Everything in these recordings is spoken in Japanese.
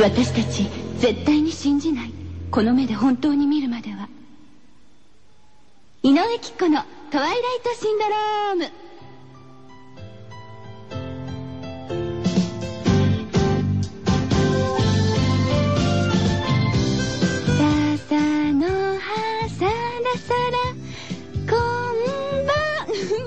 私たち絶対に信じない。この目で本当に見るまでは。井上貴子の「トワイライトシンドローム」笹の葉さらさらこんば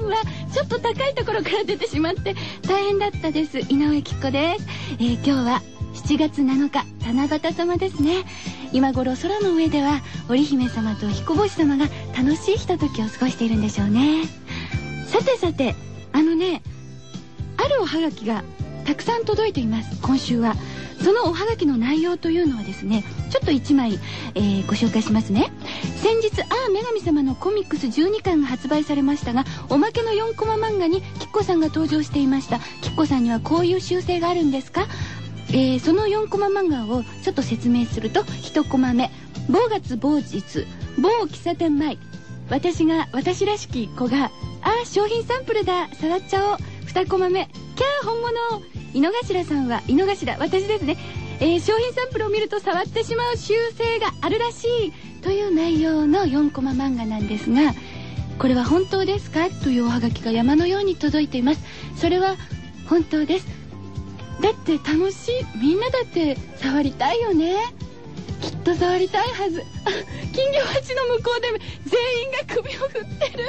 んは。ちょっと高いところから出てしまって大変だったです。井上貴子です、えー、今日は7月7日七夕様ですね。今頃空の上では織姫様と彦星様が楽しいひとときを過ごしているんでしょうね。さてさてあのねあるおはがきがたくさん届いています。今週は。そのおはがきの内容というのはですねちょっと1枚、えー、ご紹介しますね。先日「ああ女神様」のコミックス12巻が発売されましたがおまけの4コマ漫画にキッコさんが登場していました。キッコさんにはこういう習性があるんですか？えー、その4コマ漫画をちょっと説明すると1コマ目「某月某日某喫茶店前」私が私らしき子が「あ商品サンプルだ触っちゃおう」2コマ目「キャー本物」井の頭さんは井の頭私ですね、えー、商品サンプルを見ると触ってしまう習性があるらしい。という内容の4コマ漫画なんですがこれは本当ですか？というおはがきが山のように届いています。それは本当です。だって楽しい。みんなだって触りたいよね。きっと触りたいはず。金魚鉢の向こうで全員が首を振ってる。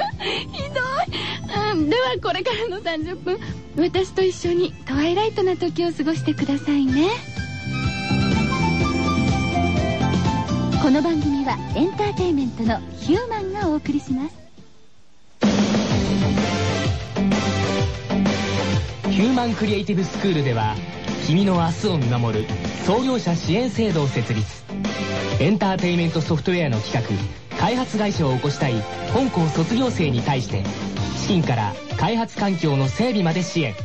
ひどい、うん、ではこれからの30分私と一緒にトワイライトな時を過ごしてくださいね。この番組はエンターテインメントのヒューマンがお送りします。ヒューマンクリエイティブスクールでは君の明日を見守る創業者支援制度を設立。エンターテイメントソフトウェアの企画開発会社を起こしたい本校卒業生に対して資金から開発環境の整備まで支援。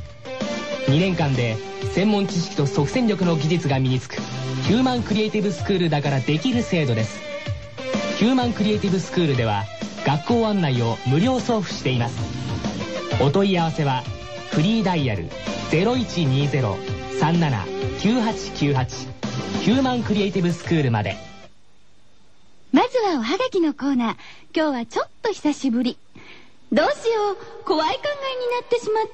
2年間で専門知識と即戦力の技術が身につくヒューマンクリエイティブスクールだからできる制度です。ヒューマンクリエイティブスクールでは学校案内を無料送付しています。お問い合わせはフリーダイヤル0120-379898ヒューマンクリエイティブスクールまで。まずはおはがきのコーナー。今日はちょっと久しぶり。どうしよう。怖い考えになってしまっ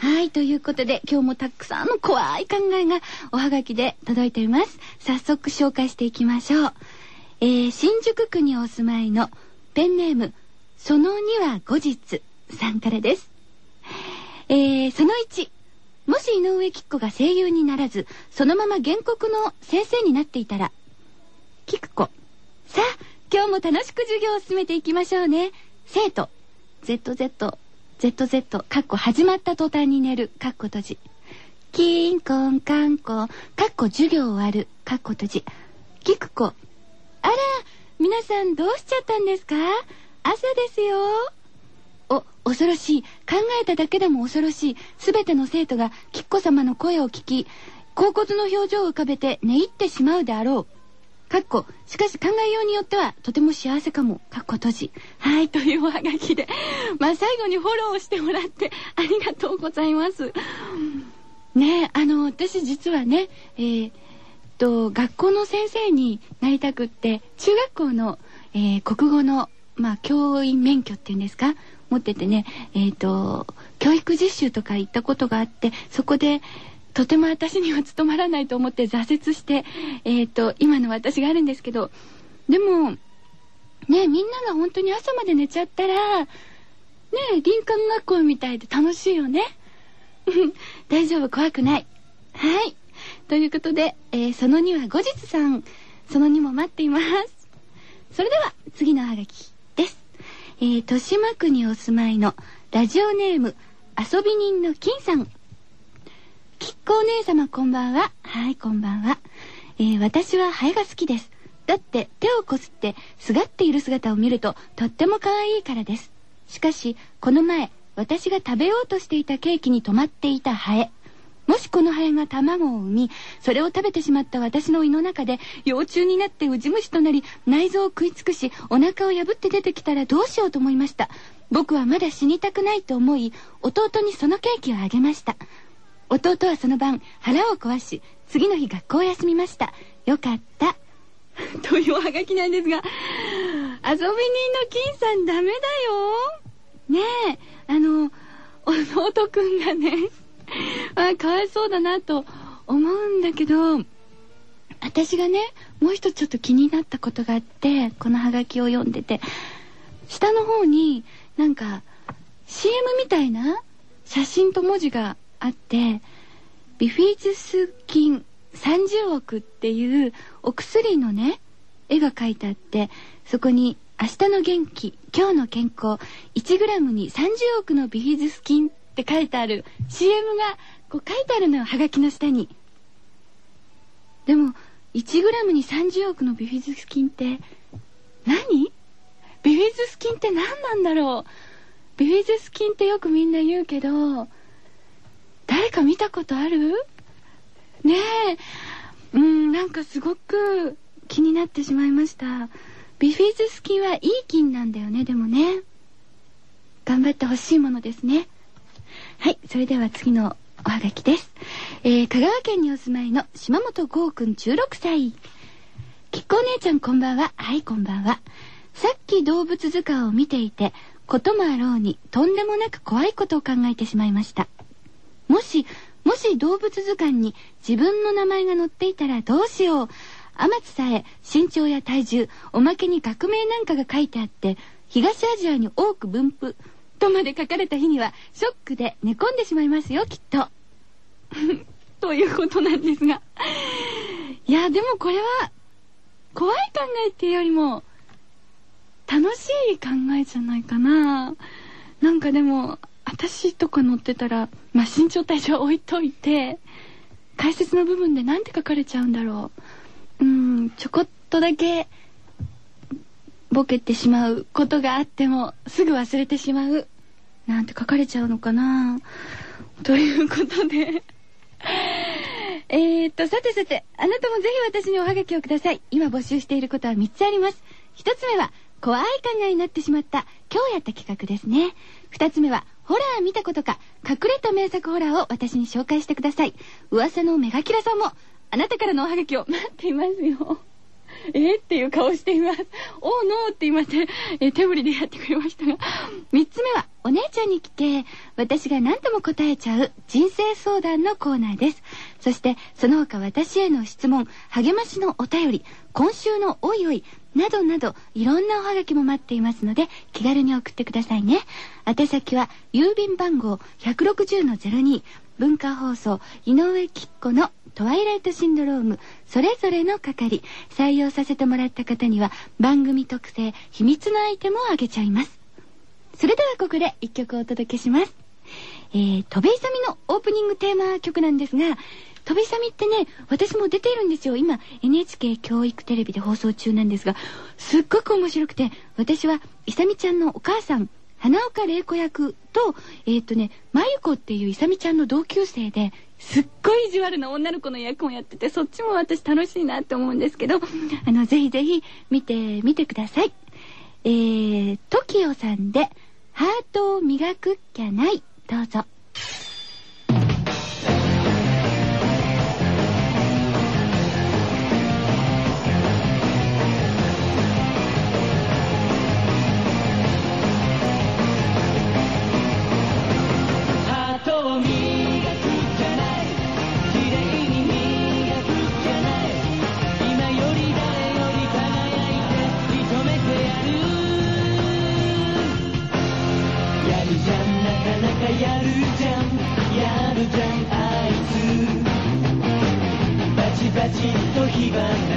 た。はいということで今日もたくさんの怖い考えがおはがきで届いています。早速紹介していきましょう。えー、新宿区にお住まいのペンネームその2は後日。さんからです。えー、その1。もし井上貴子が声優にならず、そのまま原告の先生になっていたら、菊子。さあ、今日も楽しく授業を進めていきましょうね。生徒。ZZ、ZZ、かっこ始まった途端に寝る、かっこ閉じ。キンコンカンコン、かっこ授業終わる、かっこ閉じ。菊子。あら、皆さんどうしちゃったんですか？朝ですよ。お、恐ろしい。考えただけでも恐ろしい。すべての生徒が、吉子様の声を聞き、甲骨の表情を浮かべて寝入ってしまうであろう。かっこ、しかし考えようによっては、とても幸せかも。かっこ閉じ。はい、というおはがきで。まあ、最後にフォローしてもらって、ありがとうございます。ねあの、私実はね、えー、と、学校の先生になりたくって、中学校の、えー、国語の、まあ、教員免許っていうんですか？持っててね、えっ、ー、と、教育実習とか行ったことがあって、そこで、とても私には務まらないと思って挫折して、えっ、ー、と、今の私があるんですけど、でも、ねみんなが本当に朝まで寝ちゃったら、ね林間学校みたいで楽しいよね。大丈夫、怖くない。はい。ということで、えー、その2は後日さん、その2も待っています。それでは、次のハガキ。えー、豊島区にお住まいのラジオネーム遊び人の金さん。きっこお姉様こんばんは。はい、こんばんは。えー、私はハエが好きです。だって手をこすってすがっている姿を見るととっても可愛いからです。しかし、この前、私が食べようとしていたケーキに止まっていたハエ。もしこのハエが卵を産み、それを食べてしまった私の胃の中で幼虫になってウジ虫となり、内臓を食い尽くし、お腹を破って出てきたらどうしようと思いました。僕はまだ死にたくないと思い、弟にそのケーキをあげました。弟はその晩腹を壊し次の日学校を休みましたよかった というおはがきなんですが遊び人の金さんダメだよねえあの弟くんがね あかわいそうだなと思うんだけど私がねもう一つちょっと気になったことがあってこのハガキを読んでて下の方になんか CM みたいな写真と文字があってビフィズス菌30億っていうお薬のね絵が描いてあってそこに明日の元気今日の健康 1g に30億のビフィズス菌っって書いてある。CM がこう書いてあるのよはがきの下に。でも 1g に30億のビフィズス菌って何？ビフィズス菌って何なんだろう？ビフィズス菌ってよくみんな言うけど誰か見たことある？ねえ。うんなんかすごく気になってしまいました。ビフィズス菌はいい菌なんだよねでもね。頑張ってほしいものですね。はいそれでは次のおはがきです、えー、香川県にお住まいの島本剛くん16歳きっこお姉ちゃんこんばんは。はいこんばんは。さっき動物図鑑を見ていてこともあろうにとんでもなく怖いことを考えてしまいました。もしもし動物図鑑に自分の名前が載っていたらどうしよう。天津さえ身長や体重、おまけに学名なんかが書いてあって、東アジアに多く分布とまで書かれた日には、ショックで寝込んでしまいますよ、きっと。ということなんですが。いや、でもこれは、怖い考えっていうよりも、楽しい考えじゃないかな。なんかでも、私とか乗ってたら、まあ、身長体重は置いといて、解説の部分で何て書かれちゃうんだろう。うん、ちょこっとだけ、ボケてしまうことがあっても、すぐ忘れてしまう。なんて書かれちゃうのかなということでえっと、さてさて、あなたもぜひ私におはがきをください。今募集していることは3つあります。1つ目は、怖い考えになってしまった今日やった企画ですね。2つ目は、ホラー見たことか、隠れた名作ホラーを私に紹介してください。噂のメガキラさんも、あなたからのおはがきを待っていますよ。え、っていう顔しています。おーノーって言いまして、えー、手振りでやってくれましたが。三つ目は、お姉ちゃんに聞け、私が何とも答えちゃう人生相談のコーナーです。そして、その他私への質問、励ましのお便り、今週のおいおい、などなどいろんなおはがきも待っていますので気軽に送ってくださいね宛先は郵便番号160-02文化放送井上貴子のトワイライトシンドロームそれぞれの係採用させてもらった方には番組特製秘密のアイテムをあげちゃいますそれではここで一曲お届けしますえー、戸部勇のオープニングテーマ曲なんですが飛びさみってね、私も出ているんですよ。今、NHK 教育テレビで放送中なんですが、すっごく面白くて、私は、いさみちゃんのお母さん、花岡玲子役と、えっ、ー、とね、まゆこっていういさみちゃんの同級生で、すっごい意地悪な女の子の役もやってて、そっちも私楽しいなって思うんですけど、あの、ぜひぜひ見てみてください。えー、TOKIO さんで、ハートを磨くっきゃない。どうぞ。even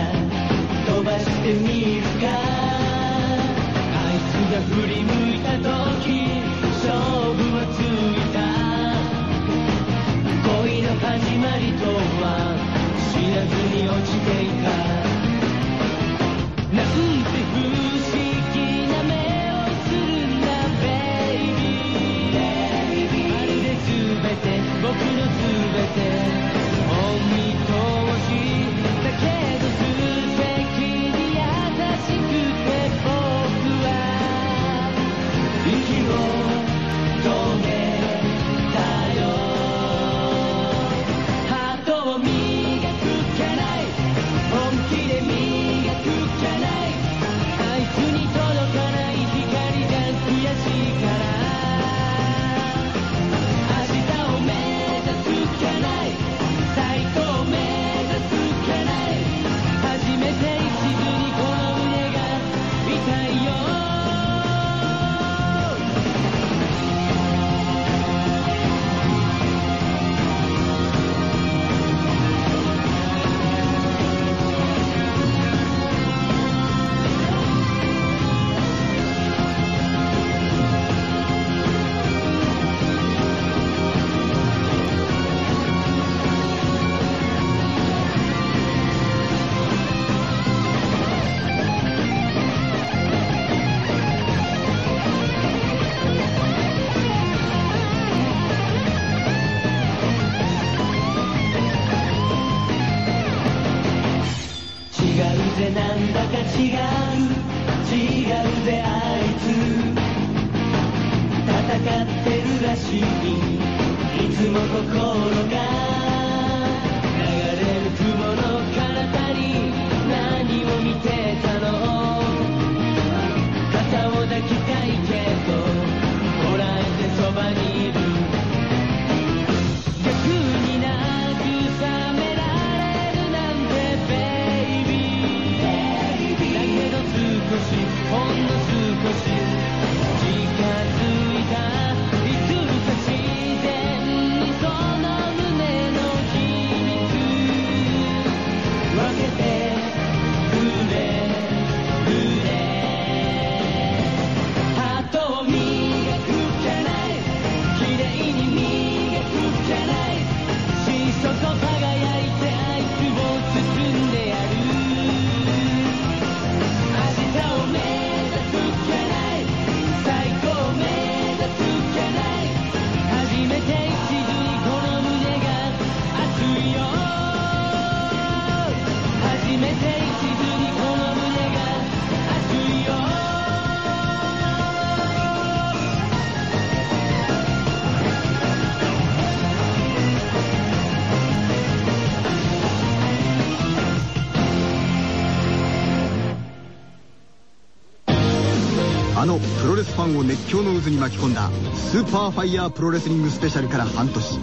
熱狂の渦に巻き込んだスーパーファイヤープロレスリングスペシャルから半年。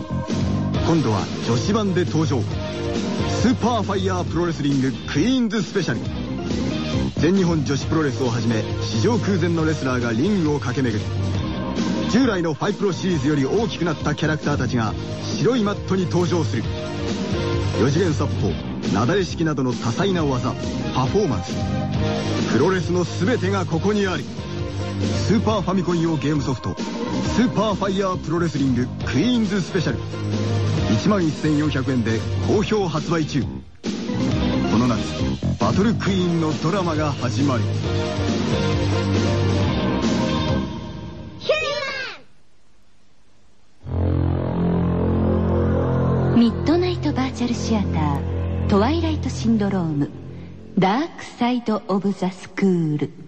今度は女子版で登場。スーパーファイヤープロレスリングクイーンズスペシャル。全日本女子プロレスをはじめ史上空前のレスラーがリングを駆け巡る。従来のファイプロシリーズより大きくなったキャラクターたちが白いマットに登場する。4次元殺法なだれ式などの多彩な技パフォーマンス。プロレスの全てがここにありスーパーファミコン用ゲームソフトスーパーファイヤープロレスリングクイーンズスペシャル。1万1400円で好評発売中。この夏バトルクイーンのドラマが始まる。ミッドナイトバーチャルシアタートワイライトシンドロームダークサイド・オブ・ザ・スクール。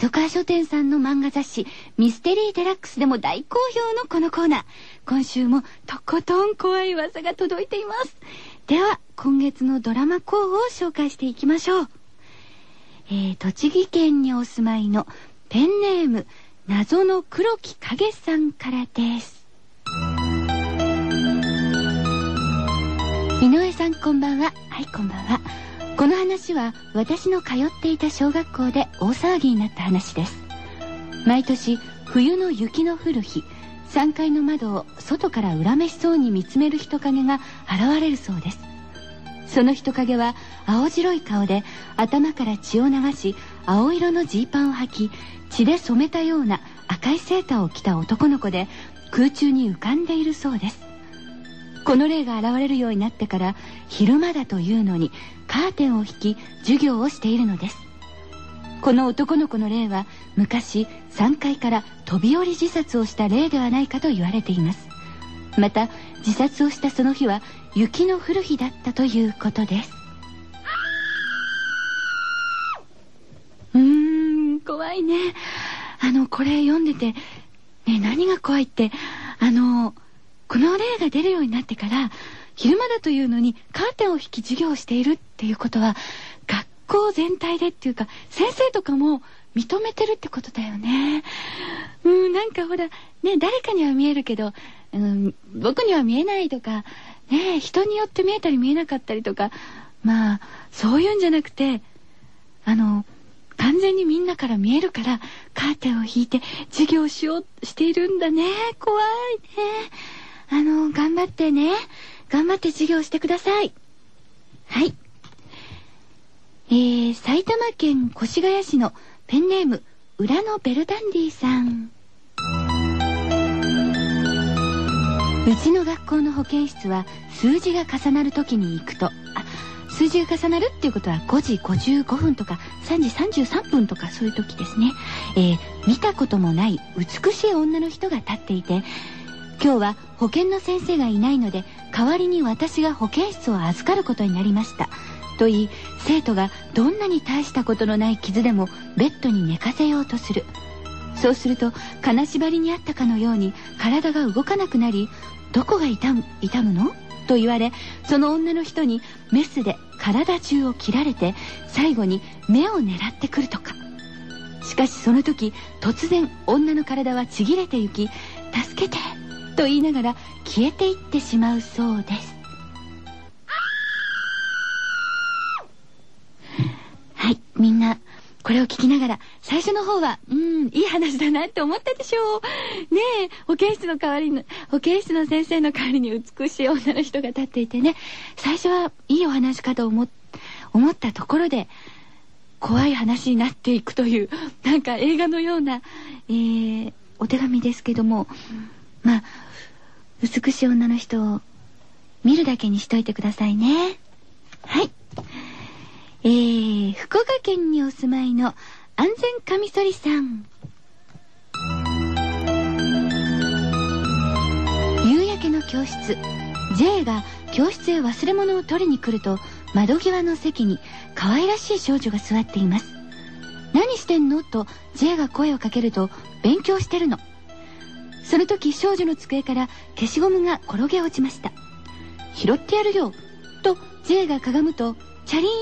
角川書店さんの漫画雑誌「ミステリーデラックス」でも大好評のこのコーナー。今週もとことん怖い噂が届いています。では今月のドラマ候補を紹介していきましょう。えー、栃木県にお住まいのペンネーム謎の黒木影さんからです。井上さんこんばんは。はいこんばんは。この話は私の通っていた小学校で大騒ぎになった話です。毎年冬の雪の降る日3階の窓を外から恨めしそうに見つめる人影が現れるそうです。その人影は青白い顔で頭から血を流し青色のジーパンを履き血で染めたような赤いセーターを着た男の子で空中に浮かんでいるそうです。この霊が現れるようになってから昼間だというのにカーテンを引き授業をしているのです。この男の子の霊は昔3階から飛び降り自殺をした霊ではないかと言われています。また自殺をしたその日は雪の降る日だったということです。うーん怖いね。あのこれ読んでてね何が怖いってあのこの例が出るようになってから昼間だというのにカーテンを引き授業をしているっていうことは学校全体でっていうか先生とかも認めてるってことだよね。うんなんかほらね誰かには見えるけど、うん、僕には見えないとかね人によって見えたり見えなかったりとかまあそういうんじゃなくてあの完全にみんなから見えるからカーテンを引いて授業をしようしているんだね。怖いね。あの頑張ってね。頑張って授業してください。はい。えー、埼玉県越谷市のペンネーム裏のベルダンディさん。うちの学校の保健室は数字が重なる時に行くとあ数字が重なるっていうことは5時55分とか3時33分とかそういう時ですね、えー見たこともない美しい女の人が立っていて今日は保健の先生がいないので代わりに私が保健室を預かることになりました。と言い生徒がどんなに大したことのない傷でもベッドに寝かせようとする。そうすると金縛りにあったかのように体が動かなくなりどこが痛む痛むの？と言われその女の人にメスで体中を切られて最後に目を狙ってくるとか。しかしその時突然女の体はちぎれてゆき「助けて!」と言いながら消えていってしまうそうです。はいみんなこれを聞きながら最初の方はうんいい話だなって思ったでしょう。ねえ保健室の代わりの保健室の先生の代わりに美しい女の人が立っていてね。最初はいいお話かと思っ思ったところで怖い話になっていくというなんか映画のような、えーお手紙ですけども。まあ美しい女の人を見るだけにしといてくださいね。はい。えー、福岡県にお住まいの安全カミソリさん。夕焼けの教室。J が教室へ忘れ物を取りに来ると窓際の席に可愛らしい少女が座っています。何してんの？と J が声をかけると勉強してるの。その時少女の机から消しゴムが転げ落ちました。拾ってやるよと J がかがむとチャリーン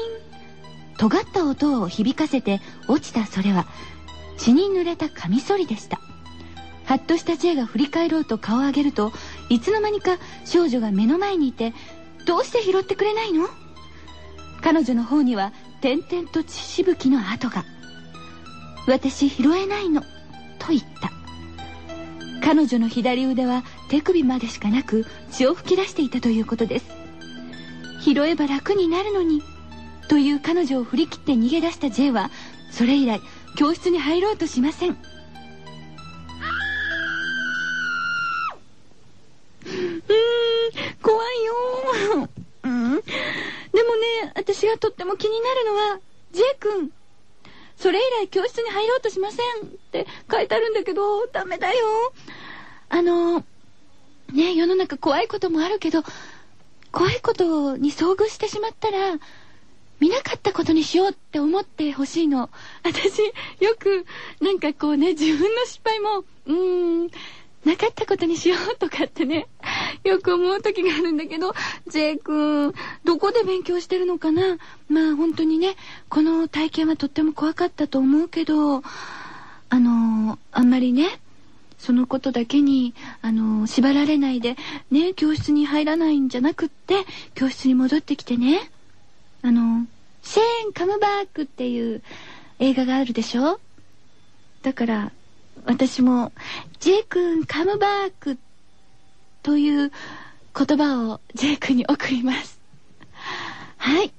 尖った音を響かせて落ちたそれは血に濡れたカミソリでした。はっとした J が振り返ろうと顔を上げるといつの間にか少女が目の前にいてどうして拾ってくれないの？彼女の方には点々と血しぶきの跡が。私拾えないのと言った。彼女の左腕は手首までしかなく血を吹き出していたということです。拾えば楽になるのにという彼女を振り切って逃げ出した J はそれ以来教室に入ろうとしません。うーん怖いようん？でもね私がとっても気になるのは J 君。それ以来教室に入ろうとしませんって書いてあるんだけどダメだよ。あのね世の中怖いこともあるけど怖いことに遭遇してしまったら見なかったことにしようって思ってほしいの。私よくなんかこうね自分の失敗もうーんなかったことにしようとかってね よく思う時があるんだけど J 君どこで勉強してるのかな？まあ本当にねこの体験はとっても怖かったと思うけどあのあんまりねそのことだけに、あの縛られないで、ね、教室に入らないんじゃなくって、教室に戻ってきてね、あの、シェーン・カムバークっていう映画があるでしょ？だから、私も、ジェイ君・カムバークという言葉をジェイ君に送ります。はい。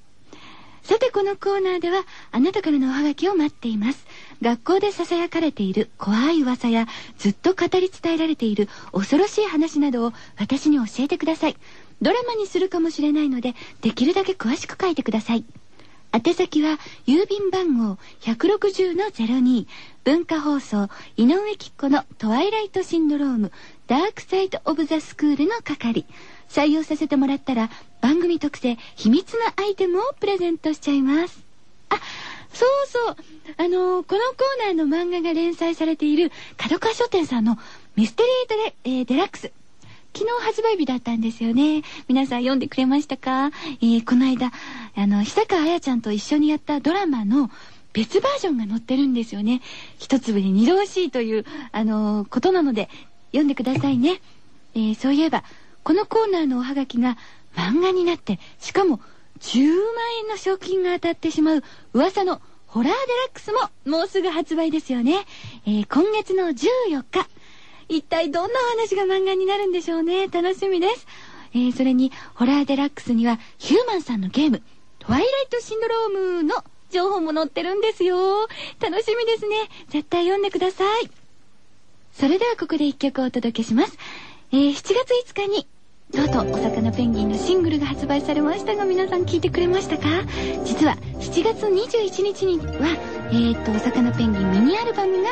さてこのコーナーではあなたからのおはがきを待っています。学校で囁かれている怖い噂やずっと語り伝えられている恐ろしい話などを私に教えてください。ドラマにするかもしれないのでできるだけ詳しく書いてください。宛先は郵便番号160-02文化放送井上貴子のトワイライトシンドロームダークサイドオブザスクールの係。採用させてもらったら番組特製秘密なアイテムをプレゼントしちゃいます。あそうそう。あのーこのコーナーの漫画が連載されている角川書店さんのミステリーデレ、えーデラックス。昨日発売日だったんですよね。皆さん読んでくれましたか？えーこの間、あの、久川彩ちゃんと一緒にやったドラマの別バージョンが載ってるんですよね。一粒に二度おしいという、あのーことなので、読んでくださいね。えーそういえば、このコーナーのおはがきが漫画になって、しかも10万円の賞金が当たってしまう噂のホラーデラックスももうすぐ発売ですよね。えー今月の14日。一体どんなお話が漫画になるんでしょうね。楽しみです。えーそれに、ホラーデラックスには、ヒューマンさんのゲーム、トワイライトシンドロームの情報も載ってるんですよ。楽しみですね。絶対読んでください。それではここで一曲お届けします。えー、7月5日に、とうとうお魚ペンギンのシングルが発売されましたが皆さん聞いてくれましたか？実は7月21日には、えーと、お魚ペンギンミニアルバムが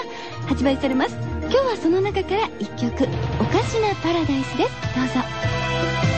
発売されます。今日はその中から1曲、おかしなパラダイスです。どうぞ。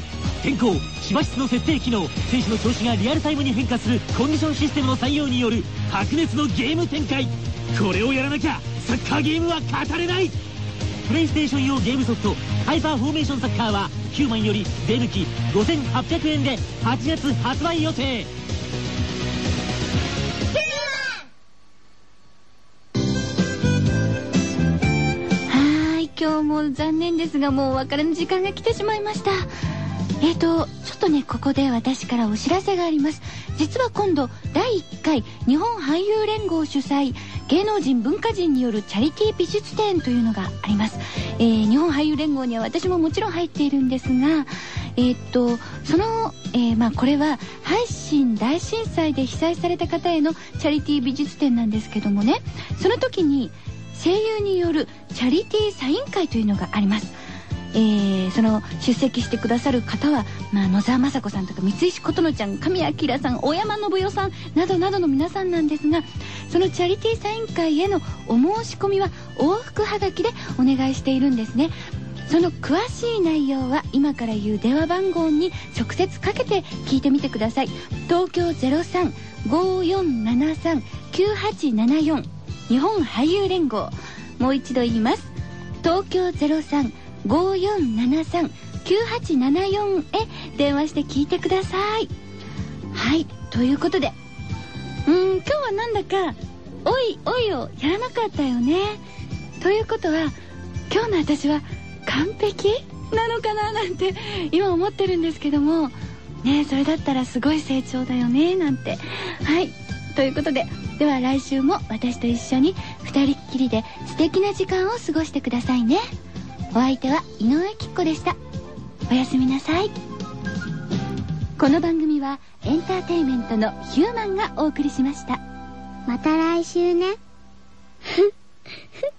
天候芝室の設定機能選手の調子がリアルタイムに変化するコンディションシステムの採用による白熱のゲーム展開。これをやらなきゃサッカーゲームは語れない。プレイステーション用ゲームソフトハイパーフォーメーションサッカーは9万より税抜き5800円で8月発売予定。はーい今日も残念ですがもうお別れの時間が来てしまいました。えーとちょっとねここで私からお知らせがあります。実は今度第1回日本俳優連合主催芸能人文化人によるチャリティー美術展というのがあります、えー日本俳優連合には私ももちろん入っているんですがえーっとその、えーまあこれは阪神大震災で被災された方へのチャリティー美術展なんですけどもね。その時に声優によるチャリティーサイン会というのがあります。えーその出席してくださる方は、まあ、野沢雅子さんとか三石琴乃ちゃん神明さん大山信代さんなどなどの皆さんなんですがそのチャリティーサイン会へのお申し込みは往復はがきでお願いしているんですね。その詳しい内容は今から言う電話番号に直接かけて聞いてみてください。東京0354739874日本俳優連合。もう一度言います。東京03 5473-9874へ電話して聞いてください。はいということで。うん今日はなんだか「おいおい」をやらなかったよね。ということは今日の私は完璧なのかななんて今思ってるんですけども。ねそれだったらすごい成長だよねなんて。はいということで。では来週も私と一緒に二人っきりで素敵な時間を過ごしてくださいね。お相手は井上きっ子でした。おやすみなさい。この番組はエンターテインメントのヒューマンがお送りしました。また来週ね。ふっふっ